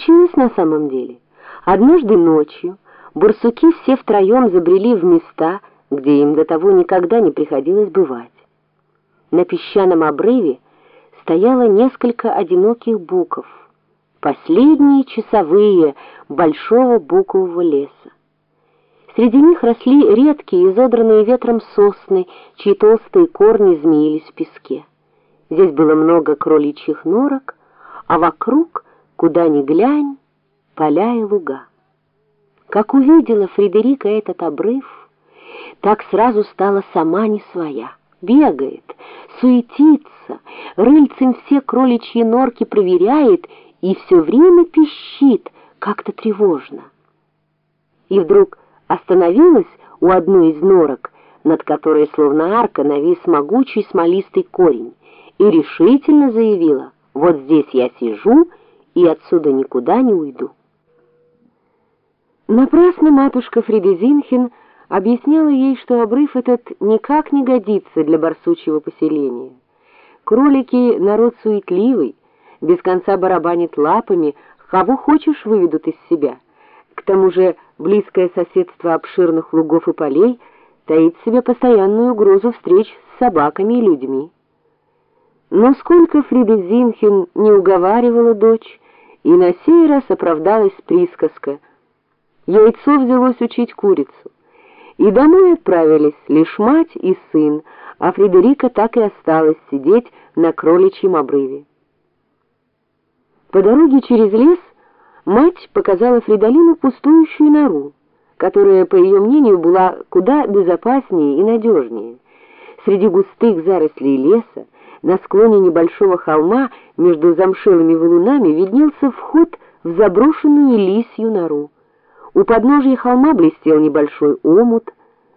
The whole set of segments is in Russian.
случилось на самом деле? Однажды ночью барсуки все втроем забрели в места, где им до того никогда не приходилось бывать. На песчаном обрыве стояло несколько одиноких буков, последние часовые большого букового леса. Среди них росли редкие, изодранные ветром сосны, чьи толстые корни змеились в песке. Здесь было много кроличьих норок, а вокруг, куда ни глянь, поля и луга. Как увидела Фредерика этот обрыв, так сразу стала сама не своя. Бегает, суетится, рыльцем все кроличьи норки проверяет и все время пищит, как-то тревожно. И вдруг остановилась у одной из норок, над которой словно арка навис могучий смолистый корень, и решительно заявила, вот здесь я сижу и отсюда никуда не уйду. Напрасно матушка Фридезинхен объясняла ей, что обрыв этот никак не годится для барсучьего поселения. Кролики — народ суетливый, без конца барабанит лапами, кого хочешь выведут из себя. К тому же близкое соседство обширных лугов и полей таит в себе постоянную угрозу встреч с собаками и людьми. Но сколько Фрида Зинхен не уговаривала дочь, и на сей раз оправдалась присказка. Яйцо взялось учить курицу. И домой отправились лишь мать и сын, а Фредерика так и осталась сидеть на кроличьем обрыве. По дороге через лес мать показала Фридолину пустующую нору, которая, по ее мнению, была куда безопаснее и надежнее. Среди густых зарослей леса, на склоне небольшого холма между замшелыми валунами виднелся вход в заброшенную лисью нору. У подножия холма блестел небольшой омут,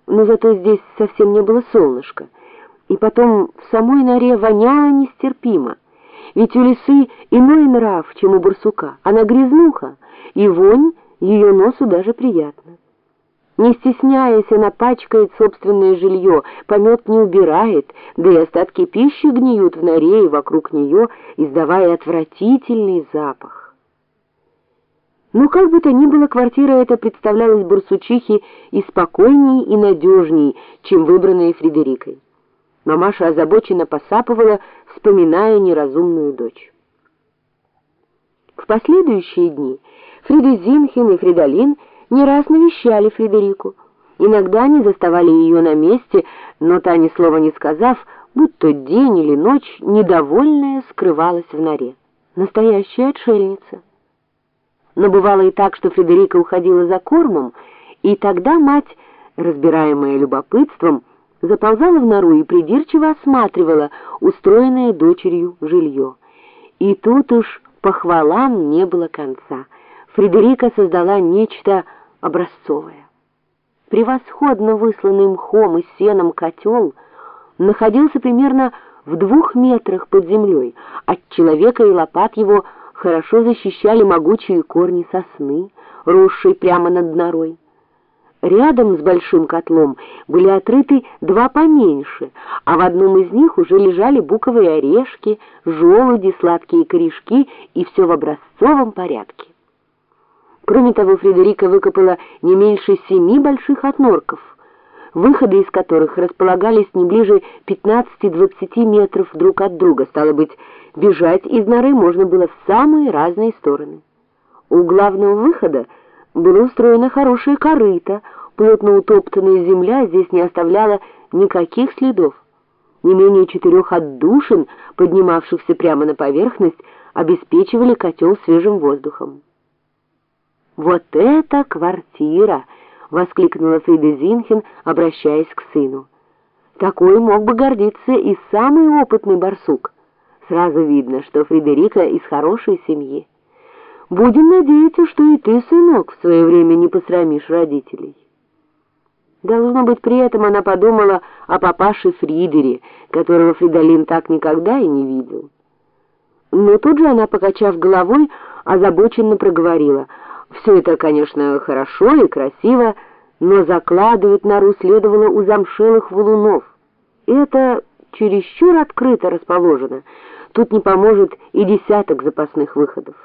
но зато здесь совсем не было солнышка. И потом в самой норе воняло нестерпимо. Ведь у лисы иной нрав, чем у барсука. Она грязнуха, и вонь ее носу даже приятна. Не стесняясь, она пачкает собственное жилье, помет не убирает, да и остатки пищи гниют в норе и вокруг нее, издавая отвратительный запах. Но как бы то ни было, квартира эта представлялась барсучихе и спокойней, и надежней, чем выбранная Фредерикой. Мамаша озабоченно посапывала, вспоминая неразумную дочь. В последующие дни Фрида и Фридолин не раз навещали Фредерику. Иногда они заставали ее на месте, но та, ни слова не сказав, будто день или ночь, недовольная, скрывалась в норе. Настоящая отшельница. Но бывало и так, что Фредерика уходила за кормом, и тогда мать, разбираемая любопытством, заползала в нору и придирчиво осматривала устроенное дочерью жилье. И тут уж похвалам не было конца. Фредерика создала нечто образцовое. Превосходно высланный мхом и сеном котел находился примерно в двух метрах под землей. От человека и лопат его хорошо защищали могучие корни сосны, росшие прямо над норой. Рядом с большим котлом были отрыты два поменьше, а в одном из них уже лежали буковые орешки, желуди, сладкие корешки и все в образцовом порядке. Кроме того, Фредерика выкопала не меньше семи больших отнорков, выходы из которых располагались не ближе 15-20 метров друг от друга. Стало быть, бежать из норы можно было в самые разные стороны. У главного выхода было устроено хорошее корыто, плотно утоптанная земля здесь не оставляла никаких следов. Не менее четырех отдушин, поднимавшихся прямо на поверхность, обеспечивали котел свежим воздухом. «Вот это квартира!» — воскликнула Фрида Зинхен, обращаясь к сыну. «Такой мог бы гордиться и самый опытный барсук. Сразу видно, что Фредерика из хорошей семьи». Будем надеяться, что и ты, сынок, в свое время не посрамишь родителей. Должно быть, при этом она подумала о папаше Фридере, которого Фридолин так никогда и не видел. Но тут же она, покачав головой, озабоченно проговорила. Все это, конечно, хорошо и красиво, но закладывать нору следовало у замшелых валунов. Это чересчур открыто расположено. Тут не поможет и десяток запасных выходов.